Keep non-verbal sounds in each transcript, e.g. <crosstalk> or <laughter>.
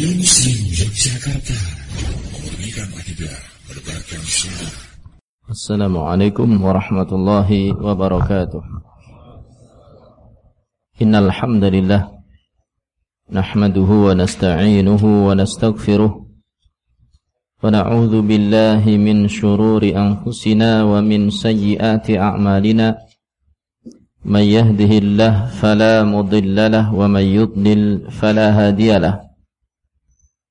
Radio Muslim Yogyakarta Memberikan akidah Berbarkan sunnah Assalamualaikum warahmatullahi wabarakatuh Innal hamdalillah nahmaduhu wa nasta'inuhu wa nastaghfiruh wa na'udzu billahi min shururi anfusina wa min sayyiati a'malina من يهده الله فلا مضل له ومن يضلل فلا هادي له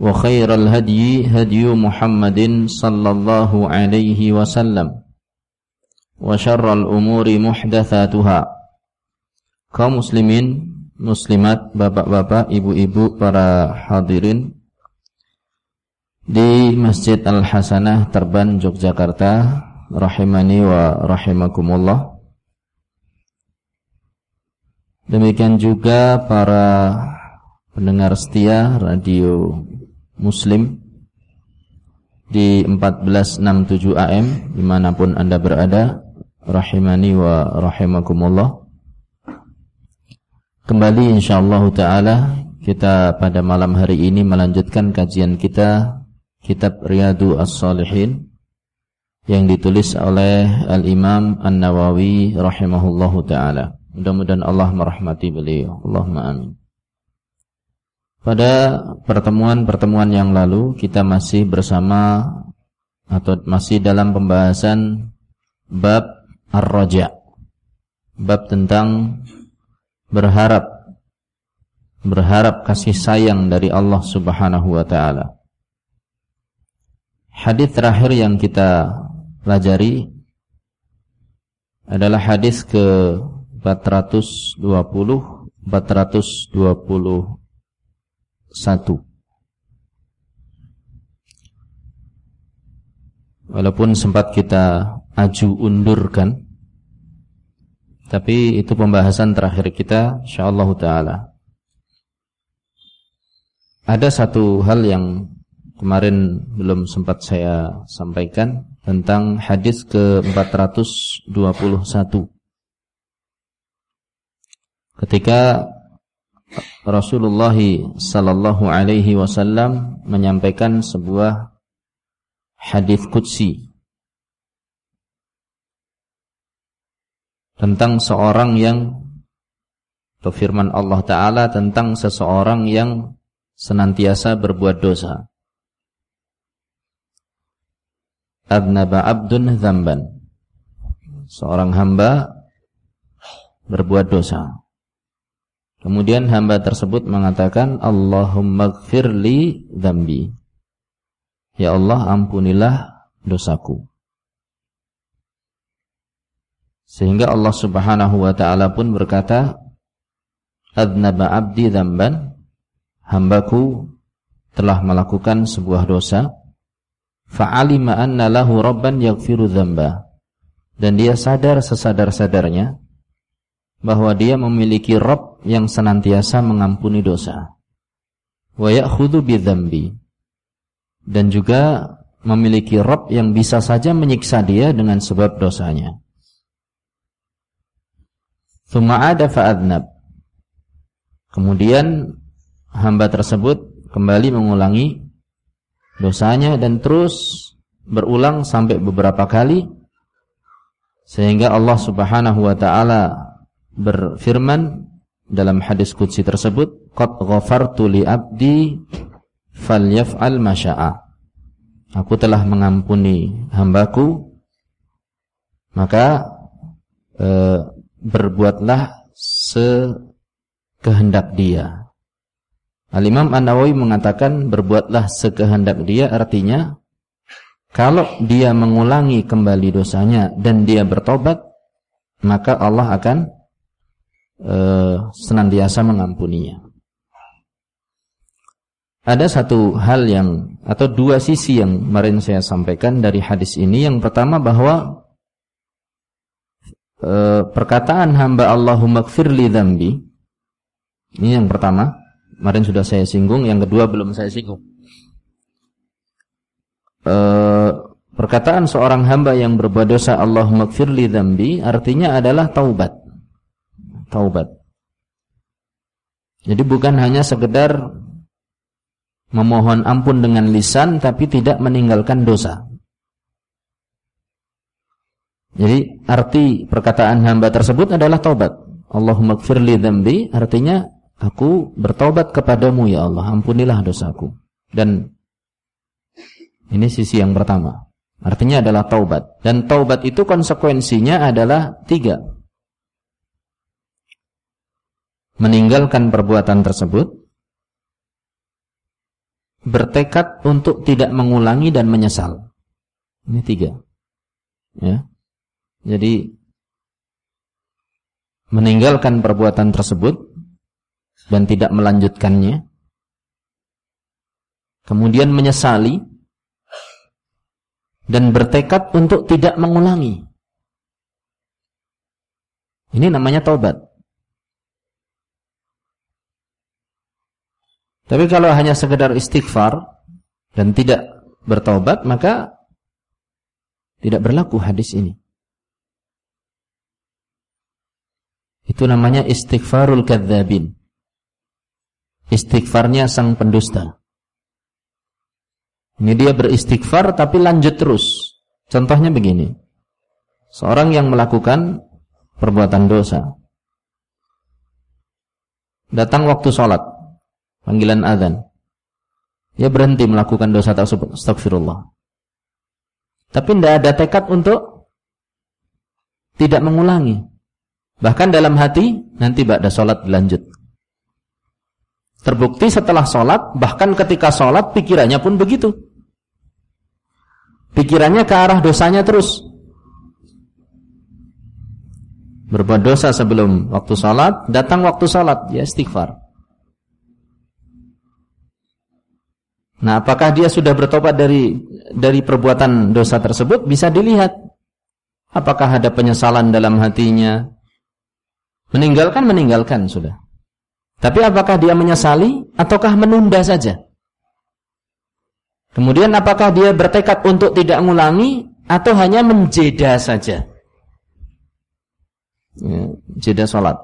وخير الهدي هدي محمد صلى الله عليه وسلم وشر الأمور محدثاتها kaum muslimin muslimat bapak-bapak ibu-ibu para hadirin di Masjid Al Hasanah Terban Yogyakarta rahimani wa rahimakumullah Demikian juga para pendengar setia radio Muslim di 1467 AM di mana pun anda berada rahimani wa rahimakumullah kembali insyaallah taala kita pada malam hari ini melanjutkan kajian kita kitab Riyadu As-Salihin yang ditulis oleh Al-Imam An-Nawawi rahimahullahu taala Mudah-mudahan Allah merahmati beliau. Allahumma amin. Pada pertemuan-pertemuan yang lalu kita masih bersama atau masih dalam pembahasan bab ar-raja. Bab tentang berharap berharap kasih sayang dari Allah Subhanahu wa taala. Hadis terakhir yang kita pelajari adalah hadis ke 420 421 Walaupun sempat kita aju undurkan tapi itu pembahasan terakhir kita insyaallah taala. Ada satu hal yang kemarin belum sempat saya sampaikan tentang hadis ke-421 ketika Rasulullah sallallahu alaihi wasallam menyampaikan sebuah hadis qudsi tentang seorang yang atau firman Allah taala tentang seseorang yang senantiasa berbuat dosa. Adnaba abdun dzamban. Seorang hamba berbuat dosa. Kemudian hamba tersebut mengatakan Allahumma gfirli dhambi Ya Allah ampunilah dosaku. Sehingga Allah subhanahu wa ta'ala pun berkata Adnaba abdi dhamban Hambaku telah melakukan sebuah dosa. Fa'alima anna lahu rabban yaghfiru dhamba Dan dia sadar sesadar-sadarnya bahwa dia memiliki Rob yang senantiasa mengampuni dosa. Wa ya'khudhu. Dan juga memiliki Rob yang bisa saja menyiksa dia dengan sebab dosanya. Thumma ada fa'adnab. Kemudian hamba tersebut kembali mengulangi dosanya dan terus berulang sampai beberapa kali sehingga Allah Subhanahu wa taala berfirman dalam hadis qudsi tersebut qad ghafartu li abdi falyaf'al masya'a. Aku telah mengampuni hambaku maka e, berbuatlah sekehendak dia. Al-Imam An-Nawawi mengatakan berbuatlah sekehendak dia artinya kalau dia mengulangi kembali dosanya dan dia bertobat maka Allah akan uh, senantiasa mengampuninya. ada satu hal yang atau dua sisi yang kemarin saya sampaikan dari hadis ini. Yang pertama bahwa e, perkataan hamba Allahumma gfirli dzambi ini yang pertama. Kemarin sudah saya singgung, yang kedua belum saya singgung. E, perkataan seorang hamba yang berbuat dosa Allahumma gfirli dzambi artinya adalah taubat. Taubat. Jadi bukan hanya sekedar memohon ampun dengan lisan tapi tidak meninggalkan dosa. Jadi arti perkataan hamba tersebut adalah taubat. Allahumma gfirli dzambi artinya aku bertaubat kepadamu ya Allah, ampunilah dosaku. Dan ini sisi yang pertama. Artinya adalah taubat. Dan taubat itu konsekuensinya adalah tiga. Meninggalkan perbuatan tersebut, bertekad untuk tidak mengulangi dan menyesal. Ini tiga. Ya. Jadi meninggalkan perbuatan tersebut dan tidak melanjutkannya. Kemudian menyesali dan bertekad untuk tidak mengulangi. Ini namanya taubat. Tapi kalau hanya sekedar istighfar dan tidak bertobat, maka tidak berlaku hadis ini. Itu namanya istighfarul kadzabin. Istighfarnya sang pendusta. Ini dia beristighfar tapi lanjut terus. Contohnya begini. Seorang yang melakukan perbuatan dosa. Datang waktu sholat panggilan azan. Dia berhenti melakukan dosa tersebut. Astagfirullah. Tapi tidak ada tekad untuk tidak mengulangi. Bahkan dalam hati nanti ba'da sholat dilanjut. Terbukti setelah sholat, bahkan ketika sholat pikirannya pun begitu. Pikirannya ke arah dosanya terus. Berbuat dosa sebelum waktu sholat, datang waktu sholat, ya istighfar. Nah, apakah dia sudah bertobat dari dari perbuatan dosa tersebut bisa dilihat. Apakah ada penyesalan dalam hatinya? Meninggalkan meninggalkan sudah. Tapi apakah dia menyesali ataukah menunda saja? Kemudian apakah dia bertekad untuk tidak mengulangi atau hanya menjeda saja? Ya, jeda sholat.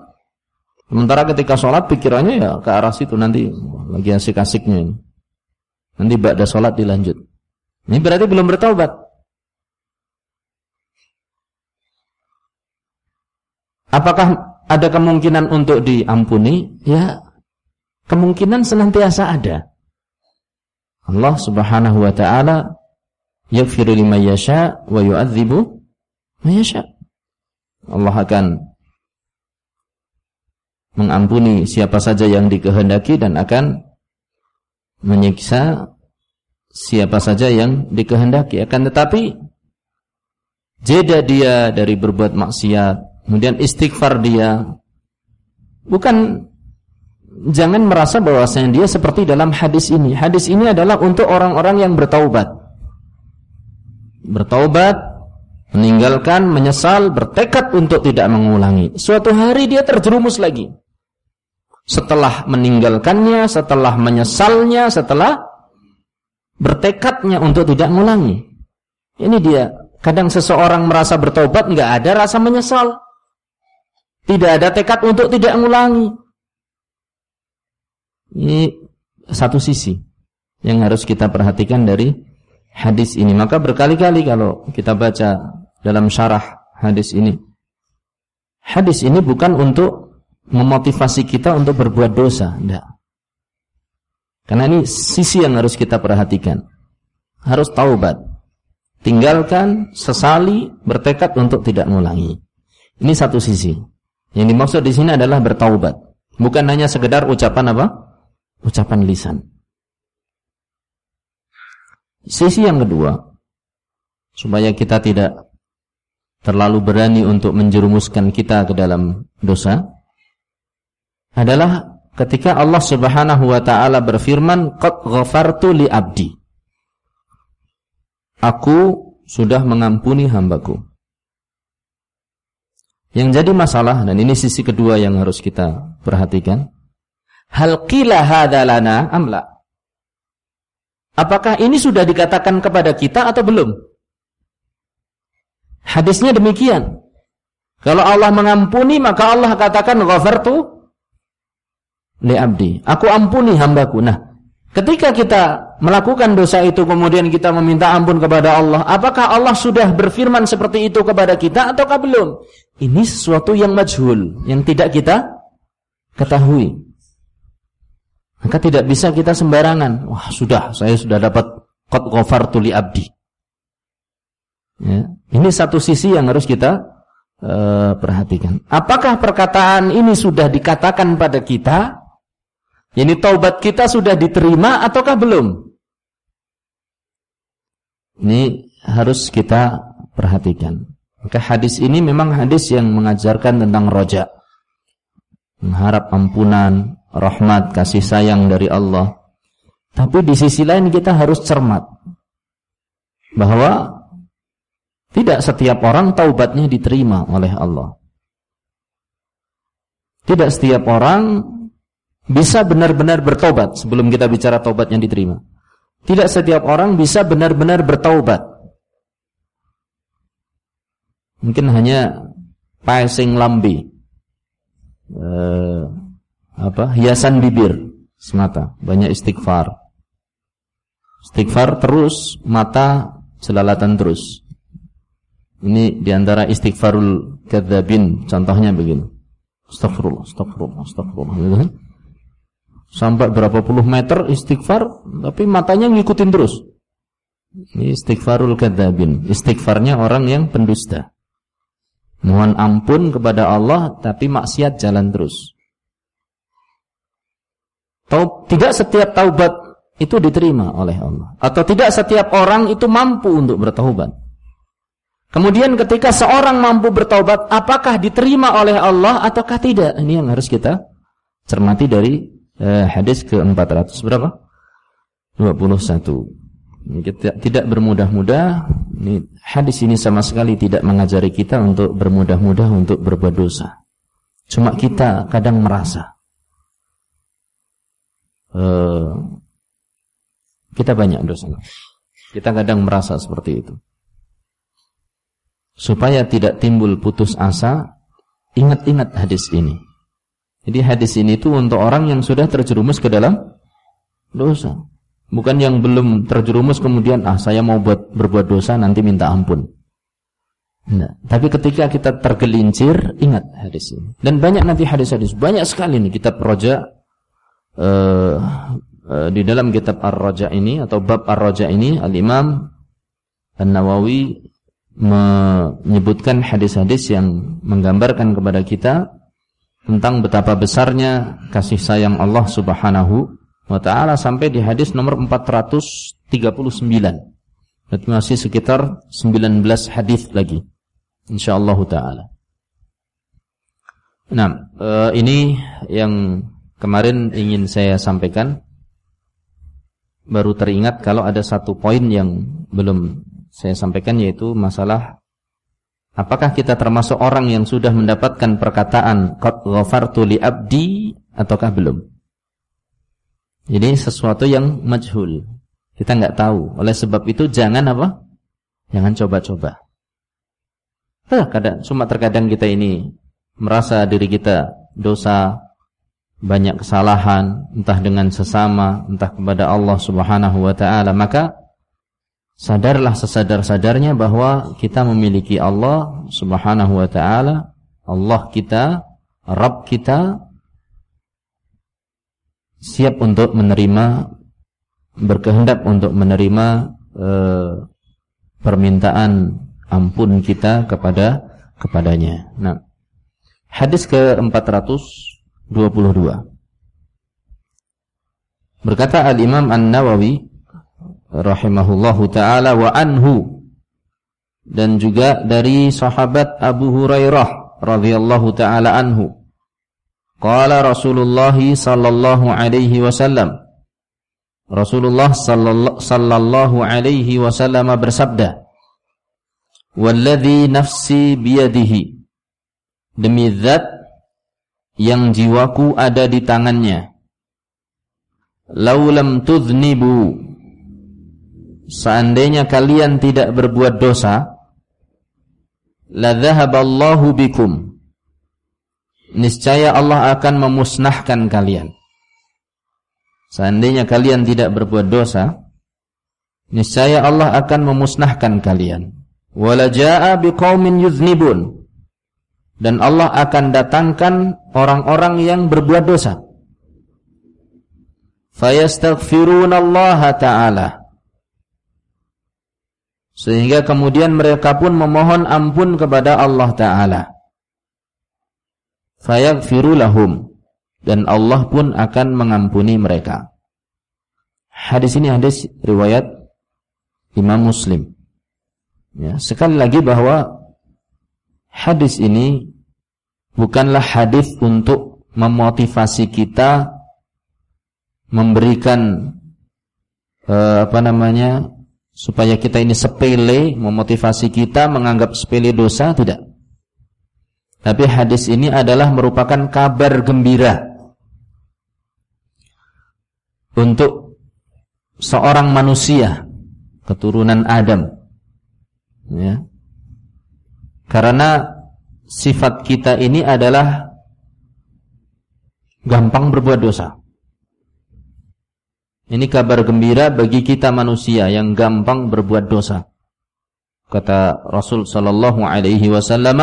Sementara ketika sholat pikirannya ya ke arah situ nanti lagi asik-asiknya ini. Nanti ba'da sholat dilanjut. Ini berarti belum bertaubat. Apakah ada kemungkinan untuk diampuni? Ya, kemungkinan senantiasa ada. Allah Subhanahu wa taala yaghfiru liman yasha wa yu'adzibu man yasha. Allah akan mengampuni siapa saja yang dikehendaki dan akan menyiksa siapa saja yang dikehendaki. Akan tetapi jeda dia dari berbuat maksiat kemudian istighfar dia bukan jangan merasa bahwasanya dia seperti dalam hadis ini. Hadis ini adalah untuk orang-orang yang bertaubat. Bertaubat meninggalkan menyesal bertekad untuk tidak mengulangi. Suatu hari dia terjerumus lagi setelah meninggalkannya, setelah menyesalnya, setelah bertekadnya untuk tidak mengulangi. Ini dia. Kadang seseorang merasa bertobat nggak ada rasa menyesal. Tidak ada tekad untuk tidak mengulangi. Ini satu sisi yang harus kita perhatikan dari hadis ini. Maka berkali-kali kalau kita baca dalam syarah hadis ini. Hadis ini bukan untuk memotivasi kita untuk berbuat dosa, enggak. Karena ini sisi yang harus kita perhatikan. Harus taubat. Tinggalkan, sesali, bertekad untuk tidak mengulangi. Ini satu sisi. Yang dimaksud di sini adalah bertaubat. Bukan hanya sekedar ucapan apa? Ucapan lisan. Sisi yang kedua, supaya kita tidak terlalu berani untuk menjerumuskan kita ke dalam dosa, adalah ketika Allah Subhanahu wa taala berfirman qad ghafartu li abdi Aku sudah mengampuni hambaku Yang jadi masalah dan ini sisi kedua yang harus kita perhatikan hal qila hadza lana amla Apakah ini sudah dikatakan kepada kita atau belum? Hadisnya demikian. Kalau Allah mengampuni maka Allah katakan ghafartu li abdi. Aku ampuni hambaku. Nah, ketika kita melakukan dosa itu kemudian kita meminta ampun kepada Allah, apakah Allah sudah berfirman seperti itu kepada kita ataukah belum? Ini sesuatu yang majhul, yang tidak kita ketahui. Maka tidak bisa kita sembarangan. Wah, sudah, saya sudah dapat qad ghafartu li abdi. Ya. Ini satu sisi yang harus kita uh, perhatikan. Apakah perkataan ini sudah dikatakan pada kita? Ini taubat kita sudah diterima ataukah belum? Ini harus kita perhatikan. Maka hadis ini memang hadis yang mengajarkan tentang roja. Mengharap ampunan, rahmat, kasih sayang dari Allah. Tapi di sisi lain kita harus cermat. Bahwa tidak setiap orang taubatnya diterima oleh Allah. Tidak setiap orang bisa benar-benar bertobat sebelum kita bicara taubat yang diterima. Tidak setiap orang bisa benar-benar bertaubat. Mungkin hanya passing lambi. Eh, apa? Hiasan bibir semata, banyak istighfar. Istighfar terus, mata selalatan terus. Ini di antara istighfarul kadzabin, contohnya begini. Astagfirullah, astagfirullah, astagfirullah. Gitu kan? Sampai berapa puluh meter istighfar, tapi matanya ngikutin terus. Ini istighfarul kadzabin, istighfarnya orang yang pendusta. Mohon ampun kepada Allah, tapi maksiat jalan terus. Taub, tidak setiap taubat itu diterima oleh Allah. Atau tidak setiap orang itu mampu untuk bertaubat. Kemudian ketika seorang mampu bertaubat, apakah diterima oleh Allah ataukah tidak? Ini yang harus kita cermati dari eh, hadis ke-400 berapa? 21. Kita tidak bermudah-mudah. Hadis ini sama sekali tidak mengajari kita untuk bermudah-mudah untuk berbuat dosa. Cuma kita kadang merasa uh, kita banyak dosa. Kita kadang merasa seperti itu supaya tidak timbul putus asa, ingat-ingat hadis ini. Jadi hadis ini itu untuk orang yang sudah terjerumus ke dalam dosa. Bukan yang belum terjerumus kemudian ah saya mau buat berbuat dosa nanti minta ampun. Nah, tapi ketika kita tergelincir ingat hadis ini. Dan banyak nanti hadis-hadis banyak sekali nih kitab Roja uh, uh, di dalam kitab Ar-Raja ini atau bab Ar-Raja ini Al-Imam An-Nawawi menyebutkan hadis-hadis yang menggambarkan kepada kita tentang betapa besarnya kasih sayang Allah Subhanahu wa taala sampai di hadis nomor 439. Berarti masih sekitar 19 hadis lagi. Insyaallah taala. Nah, eh, ini yang kemarin ingin saya sampaikan baru teringat kalau ada satu poin yang belum saya sampaikan yaitu masalah apakah kita termasuk orang yang sudah mendapatkan perkataan qad ghafartu li abdi ataukah belum. Ini sesuatu yang majhul. Kita nggak tahu. Oleh sebab itu jangan apa? Jangan coba-coba. Eh, kadang cuma terkadang kita ini merasa diri kita dosa, banyak kesalahan, entah dengan sesama, entah kepada Allah Subhanahu wa taala, maka sadarlah sesadar-sadarnya bahwa kita memiliki Allah Subhanahu wa taala, Allah kita, Rabb kita siap untuk menerima berkehendak untuk menerima e, permintaan ampun kita kepada kepadanya. Nah, hadis ke-422 Berkata Al-Imam An-Nawawi rahimahullahu taala wa anhu. Dan juga dari sahabat Abu Hurairah radhiyallahu taala anhu. Qala Rasulullah sallallahu alaihi wasallam. Rasulullah sallallahu alaihi wasallam bersabda Walladhi nafsi biyadihi. Demi zat yang jiwaku ada di tangannya. Laulam tudhnibu Seandainya kalian tidak berbuat dosa La dhahaballahu bikum niscaya Allah akan memusnahkan kalian. Seandainya kalian tidak berbuat dosa, niscaya Allah akan memusnahkan kalian. Wala jaa biqaumin yuznibun. Dan Allah akan datangkan orang-orang yang berbuat dosa. Fayastaghfirunallaha ta'ala. Sehingga kemudian mereka pun memohon ampun kepada Allah Ta'ala fayaghfiru lahum dan Allah pun akan mengampuni mereka. Hadis ini hadis riwayat Imam Muslim. Ya, sekali lagi bahwa hadis ini bukanlah hadis untuk memotivasi kita memberikan eh, apa namanya supaya kita ini sepele, memotivasi kita menganggap sepele dosa tidak. Tapi hadis ini adalah merupakan kabar gembira untuk seorang manusia keturunan Adam. Ya. Karena sifat kita ini adalah gampang berbuat dosa. Ini kabar gembira bagi kita manusia yang gampang berbuat dosa. Kata Rasul sallallahu alaihi wasallam,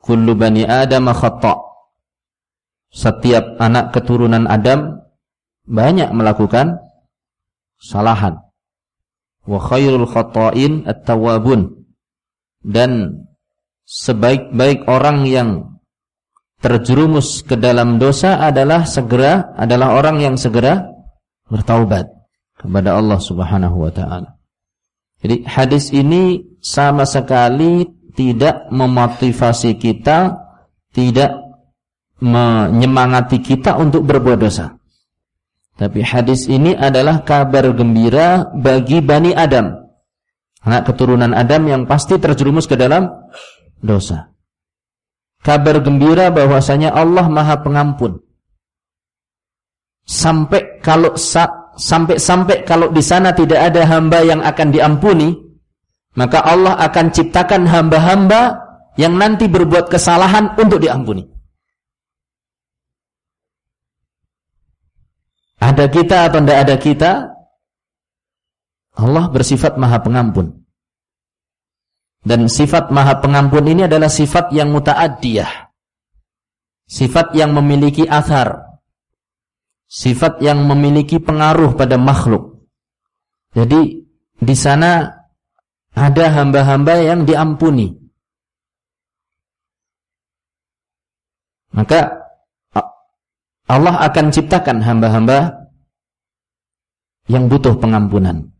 kullu bani Adam khata. Setiap anak keturunan Adam banyak melakukan kesalahan. Wa khairul khata'in at-tawwabun. Dan sebaik-baik orang yang terjerumus ke dalam dosa adalah segera adalah orang yang segera bertaubat kepada Allah Subhanahu wa taala. Jadi hadis ini sama sekali tidak memotivasi kita, tidak menyemangati kita untuk berbuat dosa. Tapi hadis ini adalah kabar gembira bagi Bani Adam. Anak keturunan Adam yang pasti terjerumus ke dalam dosa. Kabar gembira bahwasanya Allah Maha Pengampun. Sampai kalau sampai sampai kalau di sana tidak ada hamba yang akan diampuni, maka Allah akan ciptakan hamba-hamba yang nanti berbuat kesalahan untuk diampuni. Ada kita atau tidak ada kita, Allah bersifat maha pengampun. Dan sifat maha pengampun ini adalah sifat yang muta'addiyah. Sifat yang memiliki athar. Sifat yang memiliki pengaruh pada makhluk. Jadi di sana ada hamba-hamba yang diampuni. Maka Allah akan ciptakan hamba-hamba yang butuh pengampunan.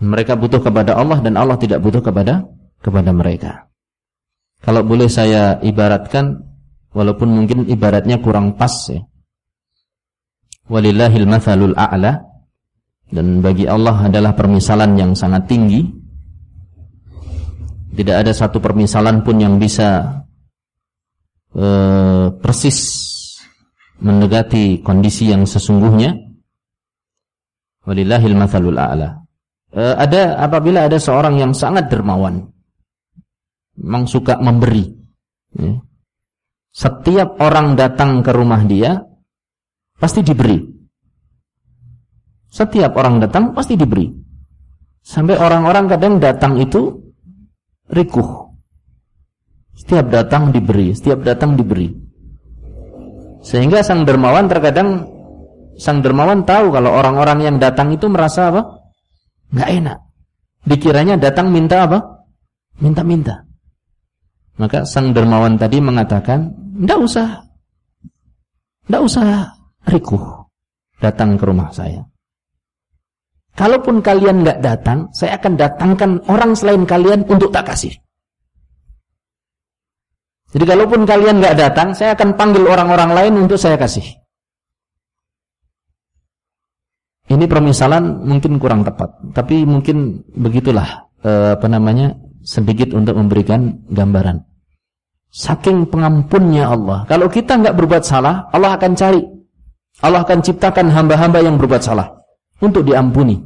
Mereka butuh kepada Allah dan Allah tidak butuh kepada kepada mereka. Kalau boleh saya ibaratkan walaupun mungkin ibaratnya kurang pas ya. Walillahil mathalul a'la dan bagi Allah adalah permisalan yang sangat tinggi. Tidak ada satu permisalan pun yang bisa uh, persis mendekati kondisi yang sesungguhnya. Walillahil mathalul a'la. Uh, ada apabila ada seorang yang sangat dermawan, memang suka memberi. Ya. Setiap orang datang ke rumah dia pasti diberi. Setiap orang datang pasti diberi. Sampai orang-orang kadang datang itu rikuh. Setiap datang diberi, setiap datang diberi. Sehingga sang dermawan terkadang sang dermawan tahu kalau orang-orang yang datang itu merasa apa? Nggak enak. Dikiranya datang minta apa? Minta-minta. Maka sang dermawan tadi mengatakan, "Enggak usah. Enggak usah rikuh datang ke rumah saya." Kalaupun kalian nggak datang, saya akan datangkan orang selain kalian untuk tak kasih. Jadi kalaupun kalian nggak datang, saya akan panggil orang-orang lain untuk saya kasih. Ini permisalan mungkin kurang tepat, tapi mungkin begitulah eh, apa namanya sedikit untuk memberikan gambaran. Saking pengampunnya Allah. Kalau kita nggak berbuat salah, Allah akan cari. Allah akan ciptakan hamba-hamba yang berbuat salah untuk diampuni.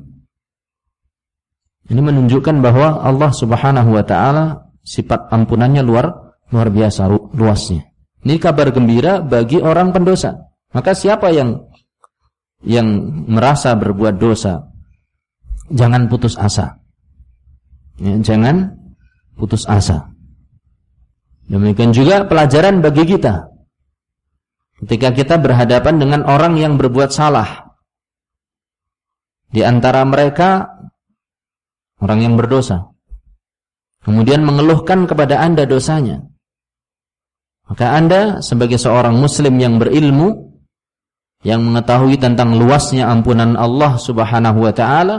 Ini menunjukkan bahwa Allah Subhanahu wa taala sifat ampunannya luar luar biasa luasnya. Ini kabar gembira bagi orang pendosa. Maka siapa yang yang merasa berbuat dosa, jangan putus asa. Ya, jangan putus asa. Demikian juga pelajaran bagi kita. Ketika kita berhadapan dengan orang yang berbuat salah. Di antara mereka orang yang berdosa. Kemudian mengeluhkan kepada Anda dosanya. Maka Anda sebagai seorang muslim yang berilmu yang mengetahui tentang luasnya ampunan Allah Subhanahu wa taala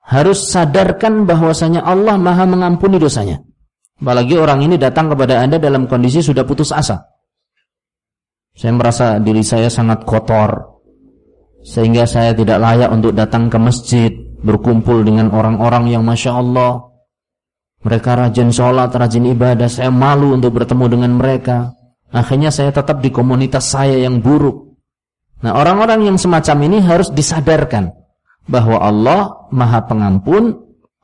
harus sadarkan bahwasanya Allah Maha mengampuni dosanya. Apalagi orang ini datang kepada Anda dalam kondisi sudah putus asa. Saya merasa diri saya sangat kotor sehingga saya tidak layak untuk datang ke masjid berkumpul dengan orang-orang yang masya Allah mereka rajin sholat, rajin ibadah. Saya malu untuk bertemu dengan mereka. Akhirnya saya tetap di komunitas saya yang buruk. Nah orang-orang yang semacam ini harus disadarkan bahwa Allah maha pengampun,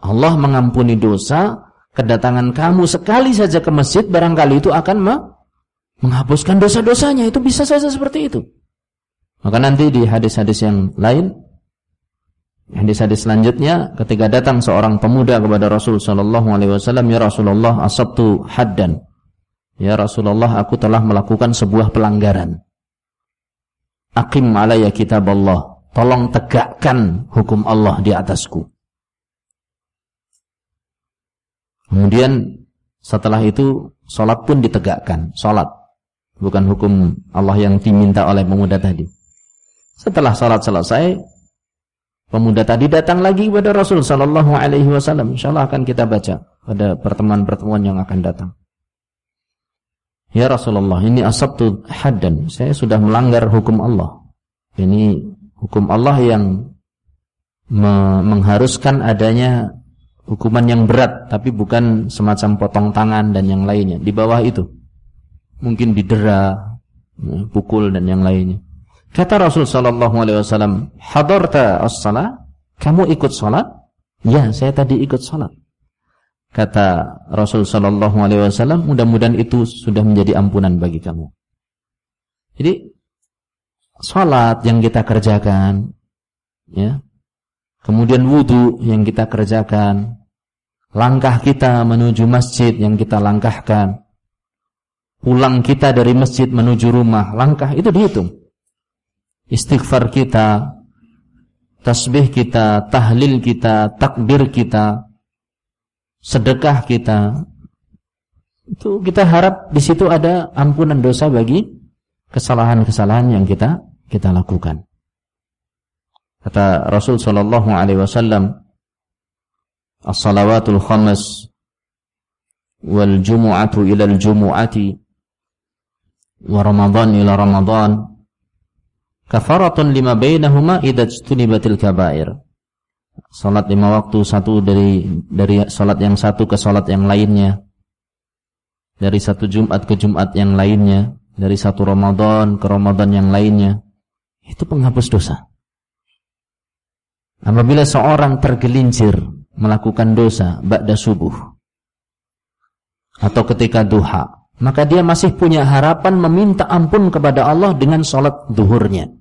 Allah mengampuni dosa, kedatangan kamu sekali saja ke masjid barangkali itu akan menghapuskan dosa-dosanya, itu bisa saja seperti itu. Maka nanti di hadis-hadis yang lain, hadis-hadis selanjutnya ketika datang seorang pemuda kepada Rasul sallallahu alaihi wasallam, "Ya Rasulullah, asabtu haddan." Ya Rasulullah, aku telah melakukan sebuah pelanggaran. Akim alaya kitab Allah. Tolong tegakkan hukum Allah di atasku. Kemudian setelah itu sholat pun ditegakkan. Sholat. Bukan hukum Allah yang diminta oleh pemuda tadi. Setelah sholat selesai, pemuda tadi datang lagi kepada Rasul Sallallahu Alaihi Wasallam. Insyaallah akan kita baca pada pertemuan-pertemuan yang akan datang. Ya Rasulullah, ini asabtu haddan. Saya sudah melanggar hukum Allah. Ini hukum Allah yang me mengharuskan adanya hukuman yang berat, tapi bukan semacam potong tangan dan yang lainnya. Di bawah itu. Mungkin didera, ya, pukul dan yang lainnya. Kata Rasul sallallahu alaihi wasallam, "Hadarta as-salat? Kamu ikut salat?" "Ya, saya tadi ikut salat." Kata Rasul sallallahu alaihi wasallam, mudah-mudahan itu sudah menjadi ampunan bagi kamu. Jadi salat yang kita kerjakan ya. Kemudian wudu yang kita kerjakan, langkah kita menuju masjid yang kita langkahkan, pulang kita dari masjid menuju rumah, langkah itu dihitung. Istighfar kita, tasbih kita, tahlil kita, takbir kita, sedekah kita itu kita harap di situ ada ampunan dosa bagi kesalahan-kesalahan yang kita kita lakukan. Kata Rasul sallallahu alaihi wasallam, "As-salawatul khamas wal jumu'atu ila al-jumu'ati wa ramadan ila ramadan kafaratun lima bainahuma idza ijtunibatil kaba'ir." Salat lima waktu satu dari dari salat yang satu ke salat yang lainnya. Dari satu Jumat ke Jumat yang lainnya, dari satu Ramadan ke Ramadan yang lainnya. Itu penghapus dosa. Apabila seorang tergelincir melakukan dosa ba'da subuh atau ketika duha, maka dia masih punya harapan meminta ampun kepada Allah dengan salat duhurnya.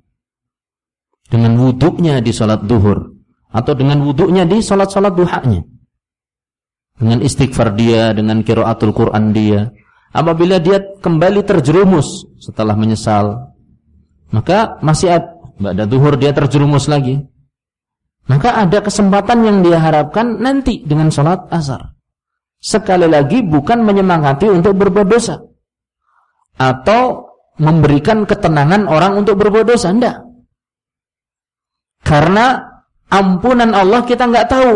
Dengan wuduknya di salat duhur atau dengan wudhunya di salat-salat duhanya. Dengan istighfar dia, dengan kiraatul Quran dia. Apabila dia kembali terjerumus setelah menyesal, maka masih ada duhur dia terjerumus lagi. Maka ada kesempatan yang dia harapkan nanti dengan salat asar. Sekali lagi bukan menyemangati untuk berbuat dosa. Atau memberikan ketenangan orang untuk berbuat dosa. Tidak. Karena ampunan Allah kita nggak tahu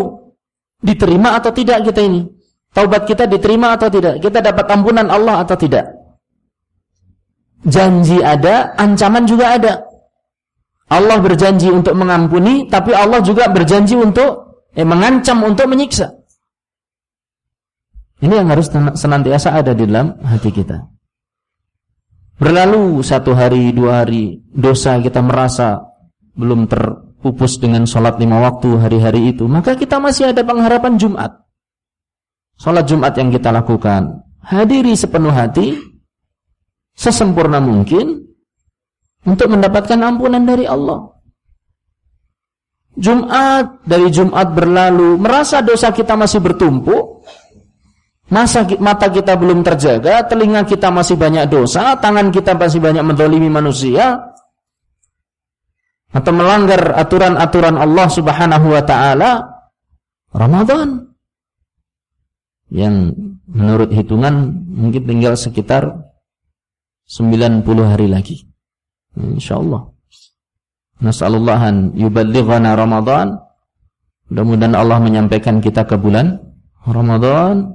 diterima atau tidak kita ini. taubat kita diterima atau tidak? Kita dapat ampunan Allah atau tidak? Janji ada, ancaman juga ada. Allah berjanji untuk mengampuni, tapi Allah juga berjanji untuk eh, mengancam untuk menyiksa. Ini yang harus senantiasa ada di dalam hati kita. Berlalu satu hari, dua hari, dosa kita merasa belum terpupus dengan sholat lima waktu hari-hari itu, maka kita masih ada pengharapan Jumat. Sholat Jumat yang kita lakukan, hadiri sepenuh hati, sesempurna mungkin, untuk mendapatkan ampunan dari Allah. Jumat dari Jumat berlalu, merasa dosa kita masih bertumpuk, masa mata kita belum terjaga, telinga kita masih banyak dosa, tangan kita masih banyak mendolimi manusia, atau melanggar aturan-aturan Allah Subhanahu wa taala, Ramadan yang menurut hitungan mungkin tinggal sekitar 90 hari lagi. InsyaAllah. Nas'alullah an yuballighana Ramadan. Mudah-mudahan Allah menyampaikan kita ke bulan Ramadan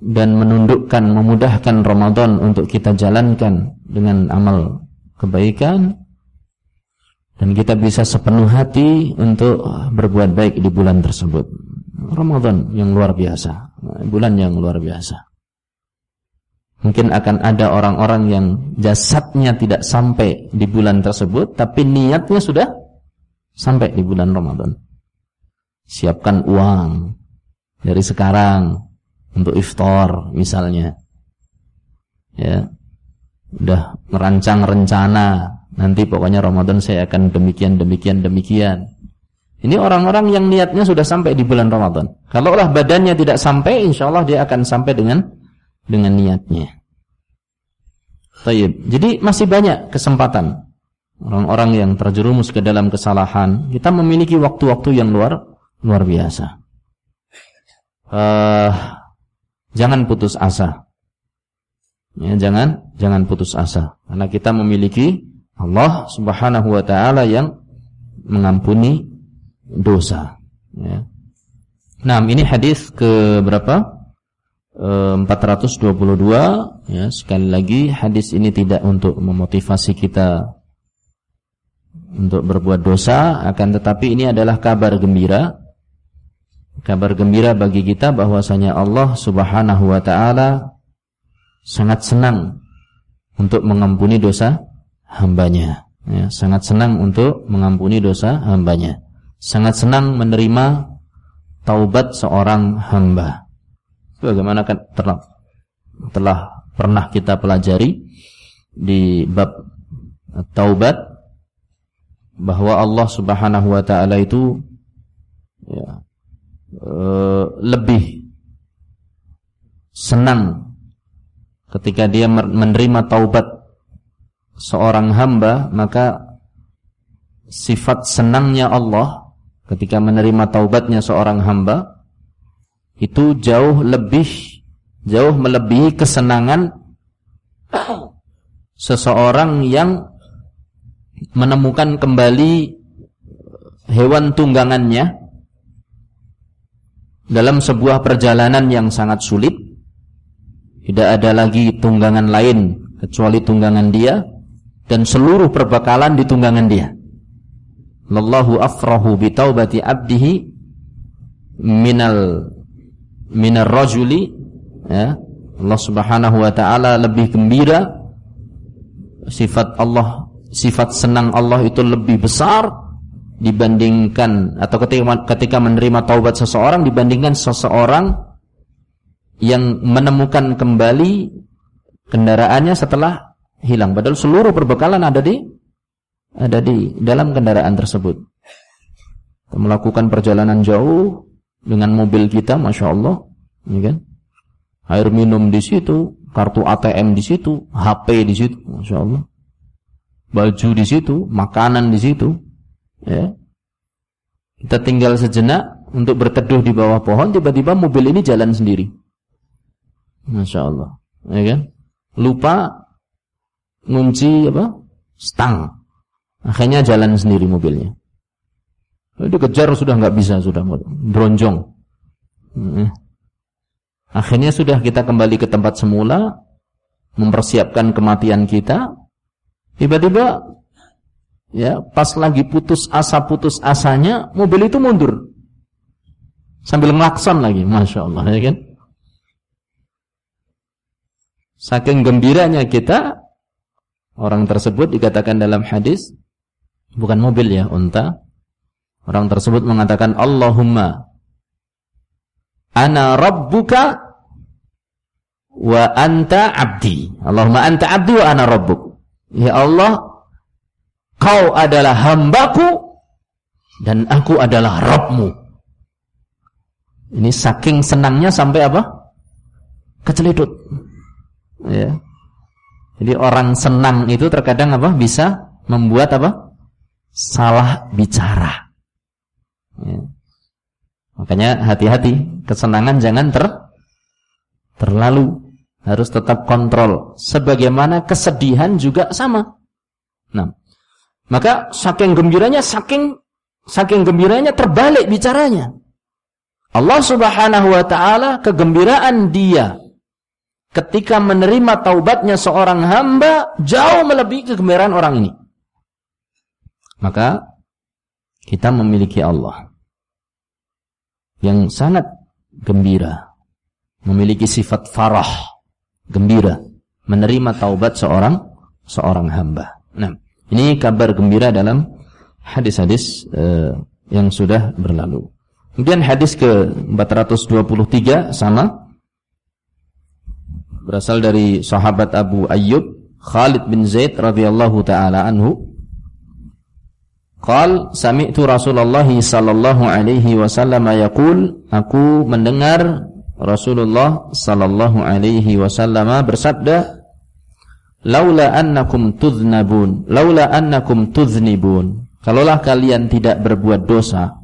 dan menundukkan, memudahkan Ramadan untuk kita jalankan dengan amal kebaikan dan kita bisa sepenuh hati untuk berbuat baik di bulan tersebut. Ramadan yang luar biasa, bulan yang luar biasa. Mungkin akan ada orang-orang yang jasadnya tidak sampai di bulan tersebut, tapi niatnya sudah sampai di bulan Ramadan. Siapkan uang dari sekarang untuk iftar misalnya. Ya. Udah merancang rencana, nanti pokoknya Ramadan saya akan demikian demikian demikian. Ini orang-orang yang niatnya sudah sampai di bulan Ramadan. Kalau lah badannya tidak sampai, insya Allah dia akan sampai dengan dengan niatnya. Taib. Jadi masih banyak kesempatan orang-orang yang terjerumus ke dalam kesalahan. Kita memiliki waktu-waktu yang luar luar biasa. Uh, jangan putus asa. Ya, jangan jangan putus asa karena kita memiliki Allah Subhanahu wa taala yang mengampuni dosa ya. Nah, ini hadis ke berapa? 422 ya sekali lagi hadis ini tidak untuk memotivasi kita untuk berbuat dosa akan tetapi ini adalah kabar gembira. Kabar gembira bagi kita bahwasanya Allah Subhanahu wa taala sangat senang untuk mengampuni dosa hambanya ya, sangat senang untuk mengampuni dosa hambanya sangat senang menerima taubat seorang hamba Bagaimana kan telah, telah pernah kita pelajari di bab taubat bahwa Allah Subhanahu wa taala itu ya, e, lebih senang ketika dia menerima taubat seorang hamba maka sifat senangnya Allah ketika menerima taubatnya seorang hamba itu jauh lebih jauh melebihi kesenangan seseorang yang menemukan kembali hewan tunggangannya dalam sebuah perjalanan yang sangat sulit. Tidak ada lagi tunggangan lain kecuali tunggangan dia dan seluruh perbekalan di tunggangan dia. Lallahu afrahu bitaubati abdihi minal minar rajuli ya Allah Subhanahu wa taala lebih gembira. Sifat Allah sifat senang Allah itu lebih besar dibandingkan atau ketika ketika menerima taubat seseorang dibandingkan seseorang yang menemukan kembali kendaraannya setelah hilang. Padahal seluruh perbekalan ada di ada di dalam kendaraan tersebut. Melakukan perjalanan jauh dengan mobil kita, masya Allah, ya kan? Air minum di situ, kartu ATM di situ, HP di situ, masya Allah. Baju di situ, makanan di situ, ya. Kita tinggal sejenak untuk berteduh di bawah pohon, tiba-tiba mobil ini jalan sendiri. Masya Allah, ya kan? Lupa ngunci apa? Stang. Akhirnya jalan sendiri mobilnya. Dikejar sudah nggak bisa, sudah bronjong. Akhirnya sudah kita kembali ke tempat semula, mempersiapkan kematian kita. Tiba-tiba ya, pas lagi putus asa putus asanya, mobil itu mundur. Sambil ngelakson lagi, Masya Allah ya kan? Saking gembiranya kita, orang tersebut dikatakan dalam hadis, bukan mobil ya, unta. Orang tersebut mengatakan, Allahumma ana rabbuka wa anta abdi. Allahumma anta abdi wa ana rabbuk. Ya Allah, kau adalah hambaku dan aku adalah Rabbmu. Ini saking senangnya sampai apa? Kecelidut. Ya. Jadi orang senang itu terkadang apa? Bisa membuat apa? Salah bicara. Ya. Makanya hati-hati, kesenangan jangan ter terlalu harus tetap kontrol. Sebagaimana kesedihan juga sama. Nah, maka saking gembiranya, saking saking gembiranya terbalik bicaranya. Allah Subhanahu wa taala kegembiraan dia ketika menerima taubatnya seorang hamba jauh melebihi kegembiraan orang ini. Maka kita memiliki Allah yang sangat gembira, memiliki sifat farah, gembira, menerima taubat seorang seorang hamba. Nah, ini kabar gembira dalam hadis-hadis uh, yang sudah berlalu. Kemudian hadis ke 423 sama berasal dari sahabat Abu Ayyub Khalid bin Zaid radhiyallahu taala anhu Qal sami'tu Rasulullah sallallahu alaihi wasallam yaqul aku mendengar Rasulullah sallallahu alaihi wasallam bersabda laula annakum tudznabun laula annakum tuznibun kalaulah kalian tidak berbuat dosa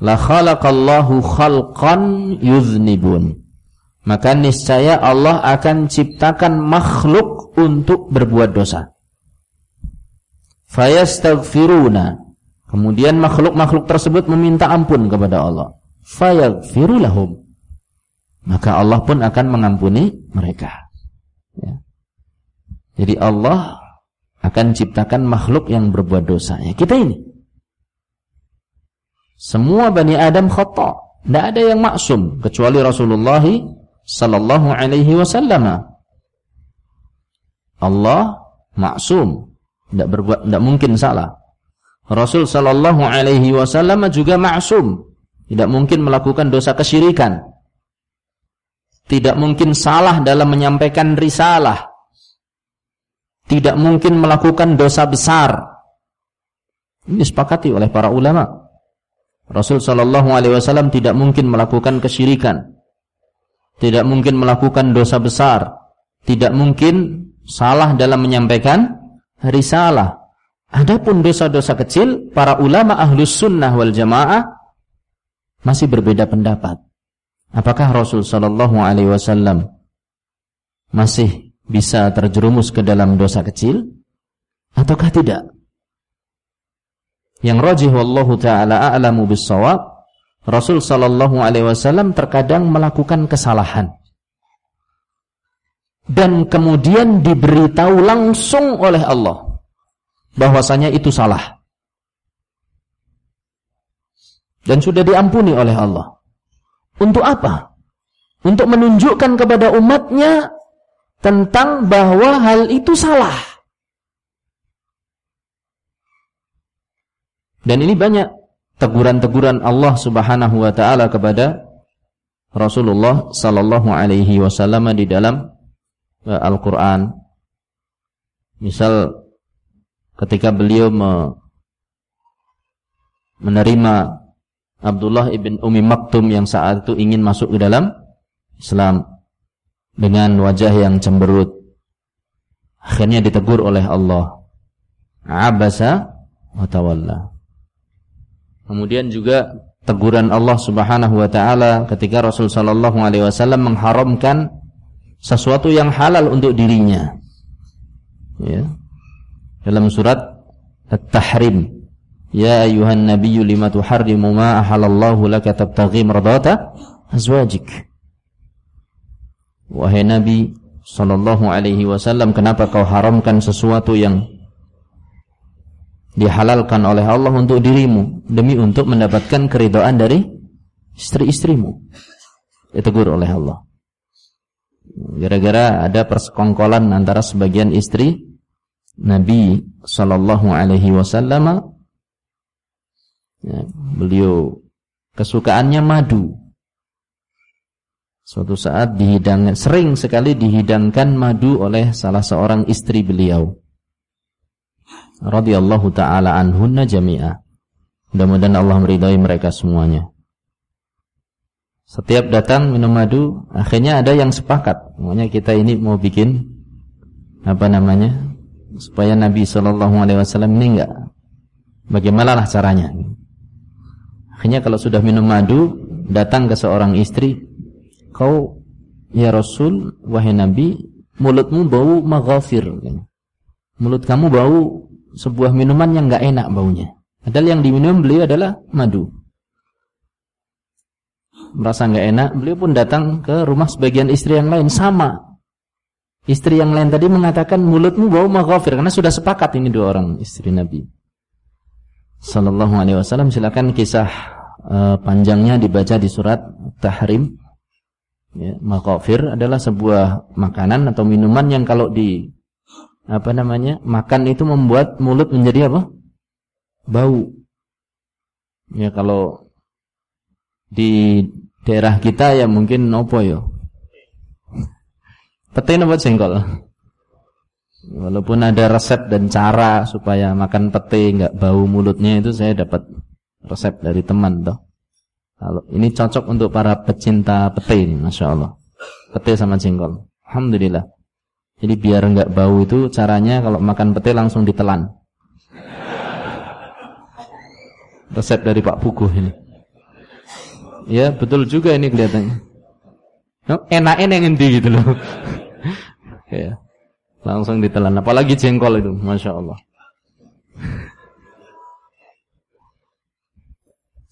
la khalaqallahu khalqan yuznibun maka niscaya Allah akan ciptakan makhluk untuk berbuat dosa fayastaghfiruna. Kemudian makhluk-makhluk tersebut meminta ampun kepada Allah. Fayaghfiru lahum maka Allah pun akan mengampuni mereka. Ya. jadi Allah akan ciptakan makhluk yang berbuat dosa. Ya kita ini. Semua Bani Adam khata. Tidak ada yang maksum kecuali Rasulullah sallallahu alaihi wasallam. Allah maksum tidak berbuat, tidak mungkin salah. Rasul Shallallahu Alaihi Wasallam juga maksum, tidak mungkin melakukan dosa kesyirikan, tidak mungkin salah dalam menyampaikan risalah, tidak mungkin melakukan dosa besar. Ini disepakati oleh para ulama. Rasul Shallallahu Alaihi Wasallam tidak mungkin melakukan kesyirikan, tidak mungkin melakukan dosa besar, tidak mungkin salah dalam menyampaikan risalah. Adapun dosa-dosa kecil, para ulama ahlus sunnah wal jamaah masih berbeda pendapat. Apakah Rasul Shallallahu Alaihi Wasallam masih bisa terjerumus ke dalam dosa kecil ataukah tidak? Yang rajih wallahu taala a'lamu bissawab, Rasul Shallallahu alaihi wasallam terkadang melakukan kesalahan dan kemudian diberitahu langsung oleh Allah bahwasanya itu salah. Dan sudah diampuni oleh Allah. Untuk apa? untuk menunjukkan kepada umatnya tentang bahwa hal itu salah. Dan ini banyak teguran-teguran Allah subhanahu wa ta'ala kepada Rasulullah sallallahu alaihi wasallam di dalam Al-Quran Misal ketika beliau me menerima Abdullah ibn Umi Maktum yang saat itu ingin masuk ke dalam Islam dengan wajah yang cemberut. Akhirnya ditegur oleh Allah. Abasa wa tawalla. Kemudian juga teguran Allah Subhanahu wa taala ketika Rasul sallallahu alaihi wasallam mengharamkan sesuatu yang halal untuk dirinya. Ya. Dalam surat At-Tahrim, Ya ayuhan nabiyyu lima tuharrimu ma ahalallahu laka tabtaghi mardata azwajik. Wahai Nabi sallallahu alaihi wasallam, kenapa kau haramkan sesuatu yang dihalalkan oleh Allah untuk dirimu demi untuk mendapatkan keridhaan dari istri-istrimu? Ditegur oleh Allah. Gara-gara ada persekongkolan antara sebagian istri Nabi sallallahu alaihi wasallam ya, beliau kesukaannya madu Suatu saat dihidangkan, sering sekali dihidangkan madu oleh salah seorang istri beliau. Radiyallahu ta'ala anhunna jami'ah. Mudah-mudahan Allah meridai mereka semuanya. Setiap datang minum madu, akhirnya ada yang sepakat. Makanya kita ini mau bikin apa namanya? Supaya Nabi Shallallahu alaihi wasallam ini enggak bagaimana caranya? Akhirnya kalau sudah minum madu, datang ke seorang istri, Kau ya Rasul wahai Nabi mulutmu bau maghafir. Mulut kamu bau sebuah minuman yang enggak enak baunya. Padahal yang diminum beliau adalah madu. Merasa enggak enak, beliau pun datang ke rumah sebagian istri yang lain sama. Istri yang lain tadi mengatakan mulutmu bau maghafir karena sudah sepakat ini dua orang istri Nabi. Sallallahu alaihi wasallam silakan kisah uh, panjangnya dibaca di surat Tahrim Ya, makofir adalah sebuah makanan atau minuman yang kalau di apa namanya makan itu membuat mulut menjadi apa? Bau. Ya kalau di daerah kita ya mungkin nopo yo. Pete nopo jengkol. Walaupun ada resep dan cara supaya makan pete nggak bau mulutnya itu saya dapat resep dari teman toh. Kalau ini cocok untuk para pecinta pete ini, masya Allah. Pete sama jengkol. Alhamdulillah. Jadi biar nggak bau itu caranya kalau makan pete langsung ditelan. Resep dari Pak Puguh ini. Ya betul juga ini kelihatannya. Enak-enak yang inti gitu loh. <laughs> ya. Langsung ditelan. Apalagi jengkol itu, masya Allah.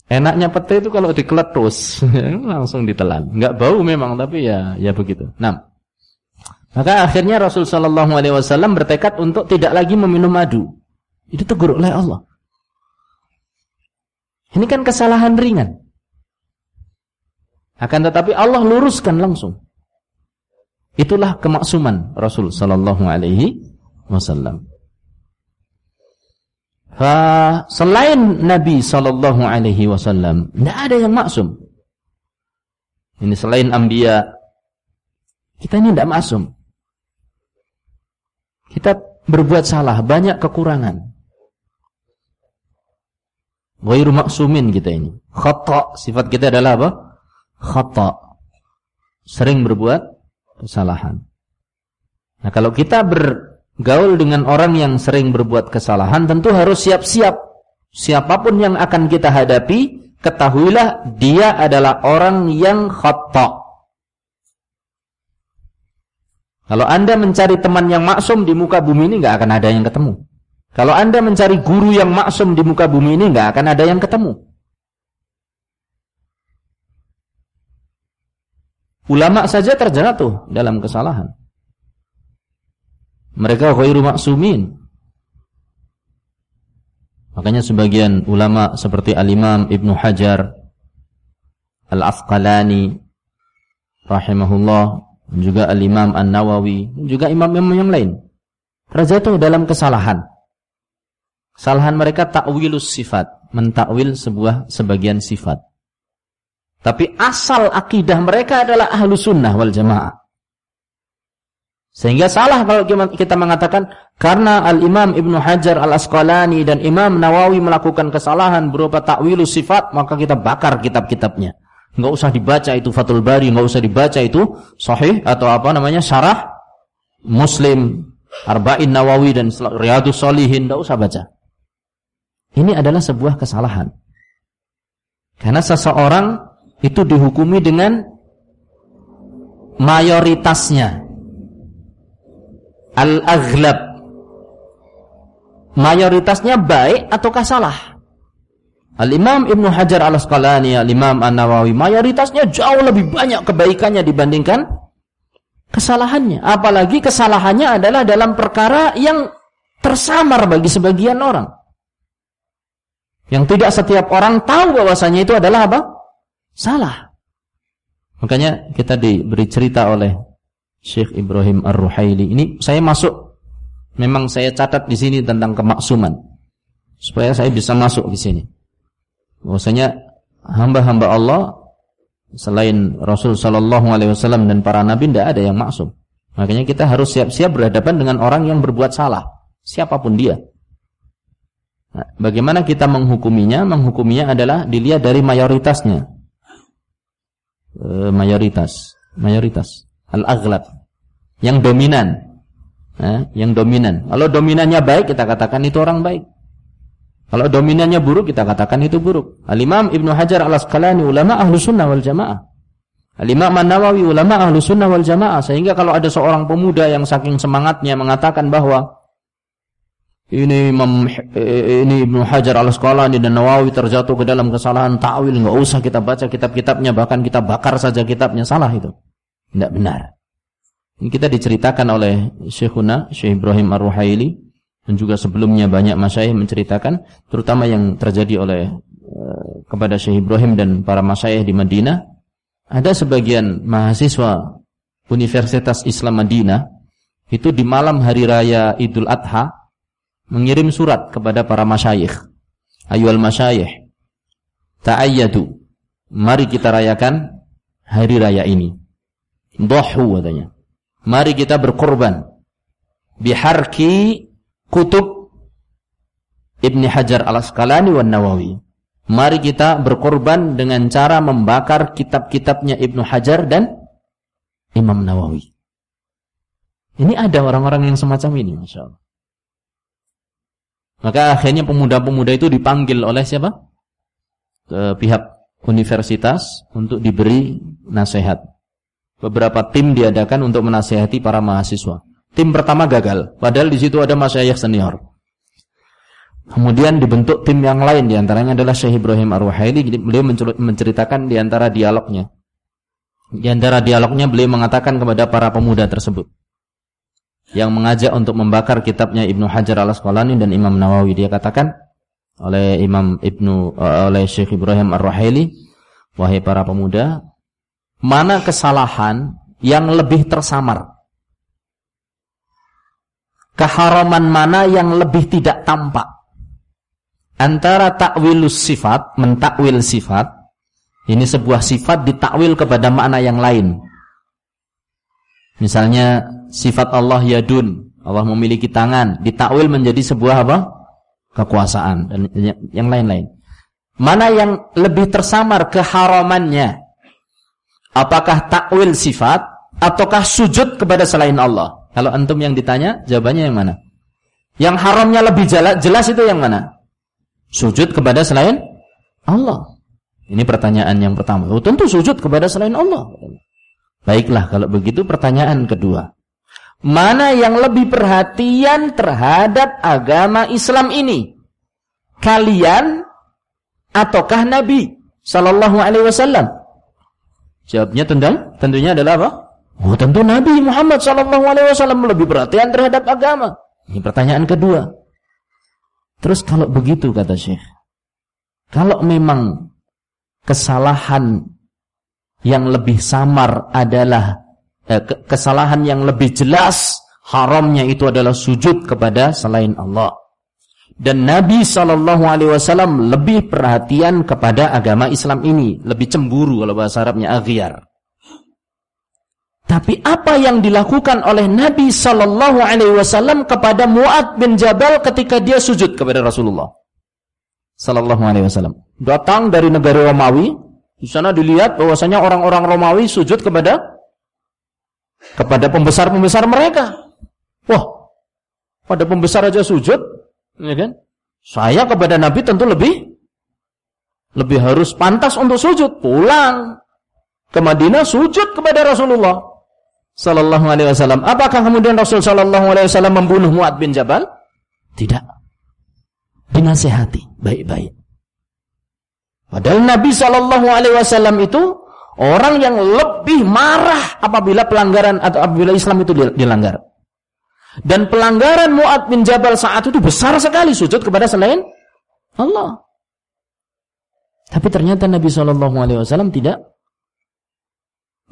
Enaknya pete itu kalau dikeletus <laughs> langsung ditelan. Enggak bau memang tapi ya ya begitu. Nah, maka akhirnya Rasul Shallallahu Alaihi Wasallam bertekad untuk tidak lagi meminum madu. Itu tegur oleh Allah. Ini kan kesalahan ringan. Akan tetapi Allah luruskan langsung. Itulah kemaksuman Rasul Shallallahu Alaihi Wasallam selain Nabi Sallallahu Alaihi Wasallam, tidak ada yang maksum. Ini selain Ambia, kita ini tidak maksum. Kita berbuat salah, banyak kekurangan. Ghairu maksumin kita ini. Khata, sifat kita adalah apa? Khata. Sering berbuat kesalahan. Nah, kalau kita ber gaul dengan orang yang sering berbuat kesalahan tentu harus siap-siap. Siapa pun yang akan kita hadapi, ketahuilah dia adalah orang yang khata. Kalau anda mencari teman yang maksum di muka bumi ini nggak akan ada yang ketemu. Kalau anda mencari guru yang maksum di muka bumi ini nggak akan ada yang ketemu. Ulama saja terjatuh dalam kesalahan. Mereka ghairu maksumin. Makanya sebagian ulama seperti Al-Imam Ibnu Hajar Al-Asqalani rahimahullah juga Al-Imam An-Nawawi juga imam-imam yang lain terjatuh dalam kesalahan. Kesalahan mereka takwilus sifat, mentakwil sebuah sebagian sifat. Tapi asal akidah mereka adalah ahlu sunnah wal jamaah. Sehingga salah kalau kita mengatakan karena Al-Imam Ibnu Hajar Al-Asqalani dan Imam Nawawi melakukan kesalahan berupa takwilu sifat, maka kita bakar kitab-kitabnya. Enggak usah dibaca itu Fathul Bari, enggak usah dibaca itu Sahih atau apa namanya Syarah Muslim, Arba'in Nawawi dan Riyadus Solihin, enggak usah baca. Ini adalah sebuah kesalahan. Karena seseorang itu dihukumi dengan mayoritasnya al-aghlab mayoritasnya baik ataukah salah Al-Imam Ibnu Hajar Al-Asqalani Al-Imam An-Nawawi mayoritasnya jauh lebih banyak kebaikannya dibandingkan kesalahannya. Apalagi kesalahannya adalah dalam perkara yang tersamar bagi sebagian orang. Yang tidak setiap orang tahu bahwasanya itu adalah apa? Salah. Makanya kita diberi cerita oleh Syekh Ibrahim Ar-Ruhaili. Ini saya masuk memang saya catat di sini tentang kemaksuman. Supaya saya bisa masuk di sini. Bahwasanya hamba-hamba Allah selain Rasul sallallahu alaihi wasallam dan para nabi tidak ada yang maksum. Makanya kita harus siap-siap berhadapan dengan orang yang berbuat salah, siapa pun dia. Nah, bagaimana kita menghukuminya? Menghukuminya adalah dilihat dari mayoritasnya. E, mayoritas, mayoritas, al-aghlab. Yang dominan. Eh, yang dominan. Kalau dominannya baik kita katakan itu orang baik. Kalau dominannya buruk kita katakan itu buruk. Al-Imam Ibnu Hajar Al-Asqalani ulama ahlu sunnah wal jamaah. Al-Imam An-Nawawi ulama ahlu sunnah wal jamaah. Sehingga kalau ada seorang pemuda yang saking semangatnya mengatakan bahwa ini Imam ini Ibnu Hajar Al-Asqalani dan Nawawi terjatuh ke dalam kesalahan ta'wil, enggak usah kita baca kitab-kitabnya, bahkan kita bakar saja kitabnya, salah itu. Tidak benar. Ini kita diceritakan oleh Syekhuna, Syekh Ibrahim Ar-Ruhaili dan juga sebelumnya banyak masyayikh menceritakan terutama yang terjadi oleh uh, kepada Syekh Ibrahim dan para masyayikh di Madinah ada sebagian mahasiswa Universitas Islam Madinah itu di malam hari raya Idul Adha mengirim surat kepada para masyayikh ayual masyayikh ta'ayyadu mari kita rayakan hari raya ini dhahu katanya mari kita berkorban biharki kutub Ibni Hajar al-Asqalani wa Nawawi. Mari kita berkorban dengan cara membakar kitab-kitabnya Ibnu Hajar dan Imam Nawawi. Ini ada orang-orang yang semacam ini, Masya Allah. Maka akhirnya pemuda-pemuda itu dipanggil oleh siapa? Ke pihak universitas untuk diberi nasihat. Beberapa tim diadakan untuk menasihati para mahasiswa. Tim pertama gagal, padahal di situ ada masyayikh senior. Kemudian dibentuk tim yang lain di antaranya adalah Syekh Ibrahim Ar-Ruhaili. Jadi beliau menceritakan di antara dialognya. Di antara dialognya beliau mengatakan kepada para pemuda tersebut yang mengajak untuk membakar kitabnya Ibnu Hajar Al-Asqalani dan Imam Nawawi. Dia katakan oleh Imam Ibnu uh, oleh Syekh Ibrahim Ar-Ruhaili, wahai para pemuda, mana kesalahan yang lebih tersamar? Keharaman mana yang lebih tidak tampak? Antara takwilus sifat mentakwil sifat ini sebuah sifat ditakwil kepada makna yang lain misalnya sifat Allah yadun Allah memiliki tangan ditakwil menjadi sebuah apa kekuasaan dan yang lain-lain mana yang lebih tersamar keharamannya apakah takwil sifat ataukah sujud kepada selain Allah kalau antum yang ditanya, jawabannya yang mana? Yang haramnya lebih jelas, jelas itu yang mana? Sujud kepada selain Allah. Ini pertanyaan yang pertama. Oh, tentu sujud kepada selain Allah. Baiklah kalau begitu pertanyaan kedua. Mana yang lebih perhatian terhadap agama Islam ini? Kalian ataukah Nabi sallallahu alaihi wasallam? Jawabnya tentu tentunya adalah apa? Oh tentu Nabi Muhammad SAW lebih perhatian terhadap agama. Ini pertanyaan kedua. Terus kalau begitu kata Syekh, kalau memang kesalahan yang lebih samar adalah eh, kesalahan yang lebih jelas haramnya itu adalah sujud kepada selain Allah. Dan Nabi Shallallahu Alaihi Wasallam lebih perhatian kepada agama Islam ini, lebih cemburu kalau bahasa Arabnya aghyar. Tapi apa yang dilakukan oleh Nabi Sallallahu Alaihi Wasallam kepada Muad bin Jabal ketika dia sujud kepada Rasulullah Sallallahu Alaihi Wasallam datang dari negara Romawi di sana dilihat bahwasanya orang-orang Romawi sujud kepada kepada pembesar-pembesar mereka. Wah, pada pembesar aja sujud, ya kan? Saya kepada Nabi tentu lebih lebih harus pantas untuk sujud. Pulang ke Madinah sujud kepada Rasulullah sallallahu alaihi wasallam. Apakah kemudian Rasul sallallahu alaihi wasallam membunuh Muad bin Jabal? Tidak. Dinasehati baik-baik. Padahal Nabi sallallahu alaihi wasallam itu Orang yang lebih marah apabila pelanggaran atau apabila Islam itu dilanggar. Dan pelanggaran Mu'ad bin Jabal saat itu besar sekali sujud kepada selain Allah. Tapi ternyata Nabi SAW tidak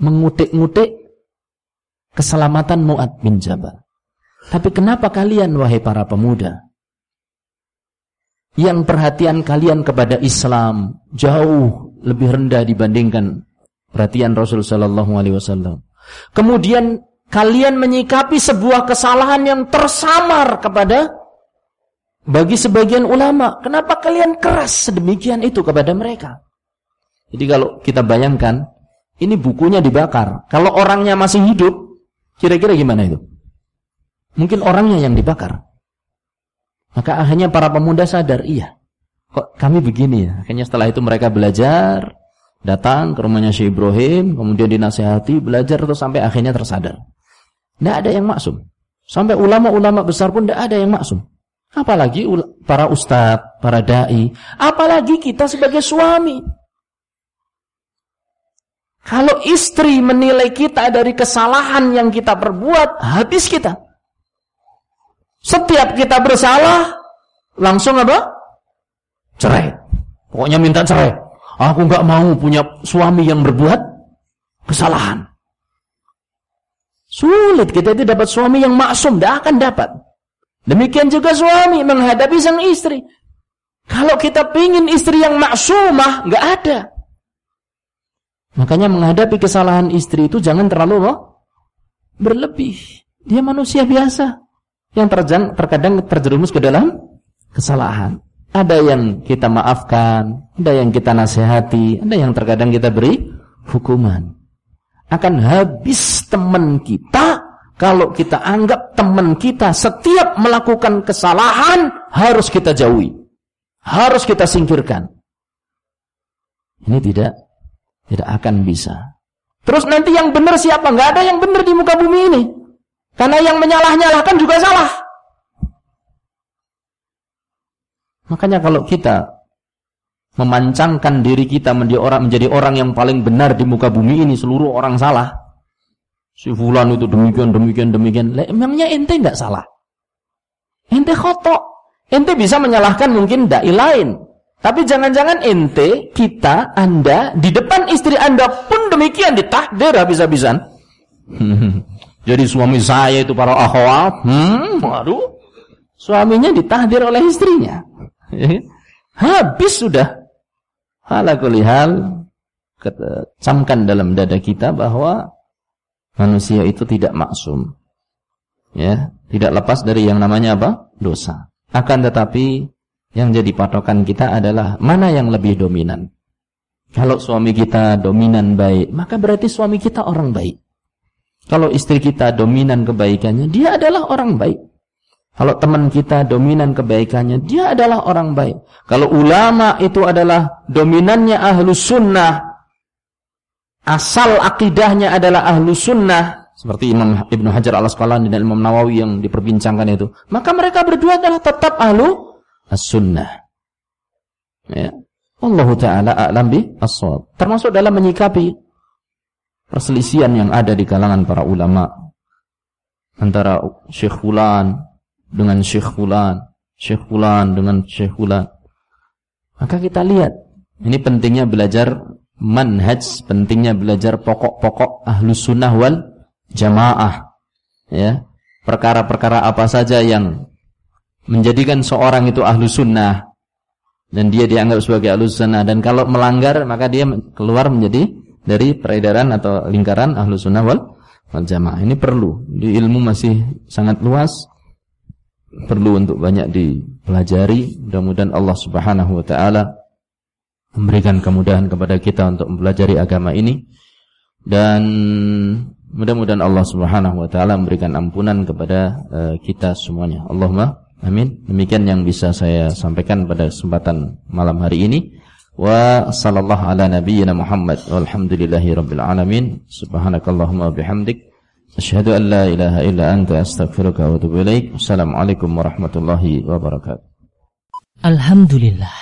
mengutik-ngutik keselamatan Mu'ad bin Jabal. Tapi kenapa kalian wahai para pemuda yang perhatian kalian kepada Islam jauh lebih rendah dibandingkan Perhatian Rasul sallallahu alaihi wasallam. Kemudian kalian menyikapi sebuah kesalahan yang tersamar kepada bagi sebagian ulama. Kenapa kalian keras sedemikian itu kepada mereka? Jadi kalau kita bayangkan, ini bukunya dibakar. Kalau orangnya masih hidup, kira-kira gimana itu? Mungkin orangnya yang dibakar. Maka akhirnya para pemuda sadar, iya. Kok kami begini ya? Akhirnya setelah itu mereka belajar, datang ke rumahnya Syekh Ibrahim, kemudian dinasihati, belajar terus sampai akhirnya tersadar. Tidak ada yang maksum. Sampai ulama-ulama besar pun tidak ada yang maksum. Apalagi para ustadz, para da'i, apalagi kita sebagai suami. Kalau istri menilai kita dari kesalahan yang kita perbuat, habis kita. Setiap kita bersalah, langsung apa? Cerai. Pokoknya minta cerai. Aku nggak mau punya suami yang berbuat kesalahan. Sulit kita itu dapat suami yang maksum, tidak akan dapat. Demikian juga suami menghadapi sang istri. Kalau kita pingin istri yang maksumah, nggak ada. Makanya menghadapi kesalahan istri itu jangan terlalu oh, berlebih. Dia manusia biasa yang terjang, terkadang terjerumus ke dalam kesalahan. Ada yang kita maafkan, ada yang kita nasihati, ada yang terkadang kita beri hukuman. Akan habis teman kita kalau kita anggap teman kita setiap melakukan kesalahan harus kita jauhi. Harus kita singkirkan. Ini tidak tidak akan bisa. Terus nanti yang benar siapa? Enggak ada yang benar di muka bumi ini. Karena yang menyalah-nyalahkan juga salah. Makanya kalau kita memancangkan diri kita menjadi orang menjadi orang yang paling benar di muka bumi ini seluruh orang salah. Si fulan itu demikian demikian demikian. Emangnya ente tidak salah? Ente khotok. Ente bisa menyalahkan mungkin dai lain. Tapi jangan-jangan ente, kita, anda, di depan istri anda pun demikian ditakdir habis-habisan. <laughs> Jadi suami saya itu para akhwat, hmm, waduh, suaminya ditahdir oleh istrinya. Ya. <laughs> Habis sudah. Hala kulihal camkan dalam dada kita bahwa manusia itu tidak maksum. Ya, tidak lepas dari yang namanya apa? dosa. Akan tetapi yang jadi patokan kita adalah mana yang lebih dominan. Kalau suami kita dominan baik, maka berarti suami kita orang baik. Kalau istri kita dominan kebaikannya, dia adalah orang baik. Kalau teman kita dominan kebaikannya, dia adalah orang baik. Kalau ulama itu adalah dominannya ahlu sunnah, asal akidahnya adalah ahlu sunnah, seperti Imam Ibn Hajar al Asqalani dan Imam Nawawi yang diperbincangkan itu, maka mereka berdua adalah tetap ahlu as-sunnah. Ya. Allah Ta'ala a'lam bi as Termasuk dalam menyikapi perselisihan yang ada di kalangan para ulama antara Syekh Fulan dengan Syekh Fulan, Syekh Fulan dengan Syekh Fulan. Maka kita lihat, ini pentingnya belajar manhaj, pentingnya belajar pokok-pokok ahlus sunnah wal jamaah. Ya, perkara-perkara apa saja yang menjadikan seorang itu ahlu sunnah dan dia dianggap sebagai ahlu sunnah dan kalau melanggar maka dia keluar menjadi dari peredaran atau lingkaran ahlu sunnah wal, wal jamaah ini perlu di ilmu masih sangat luas perlu untuk banyak dipelajari. Mudah-mudahan Allah Subhanahu wa taala memberikan kemudahan kepada kita untuk mempelajari agama ini dan mudah-mudahan Allah Subhanahu wa taala memberikan ampunan kepada uh, kita semuanya. Allahumma amin. Demikian yang bisa saya sampaikan pada kesempatan malam hari ini. Wa sallallahu ala nabiyyina Muhammad walhamdulillahi rabbil alamin. Subhanakallahumma bihamdik Asyhadu an la ilaha illa anta astaghfiruka wa atubu ilaik. Assalamualaikum warahmatullahi wabarakatuh. Alhamdulillah.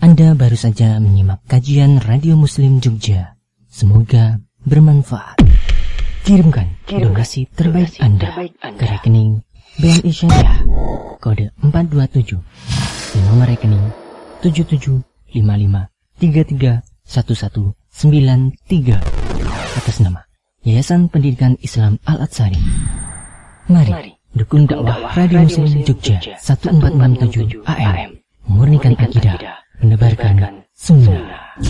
Anda baru saja menyimak kajian Radio Muslim Jogja Semoga bermanfaat. Kirimkan donasi terbaik Anda ke rekening BNI Syariah kode 427 di nomor rekening 7755331193 atas nama Yayasan Pendidikan Islam Al-Atsari. Mari dukung dakwah Radio Muslim Jogja 1467 AM. Murnikan akidah, menebarkan sunnah.